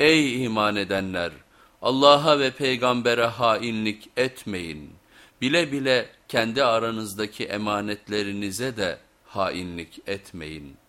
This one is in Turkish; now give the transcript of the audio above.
Ey iman edenler! Allah'a ve peygambere hainlik etmeyin. Bile bile kendi aranızdaki emanetlerinize de hainlik etmeyin.''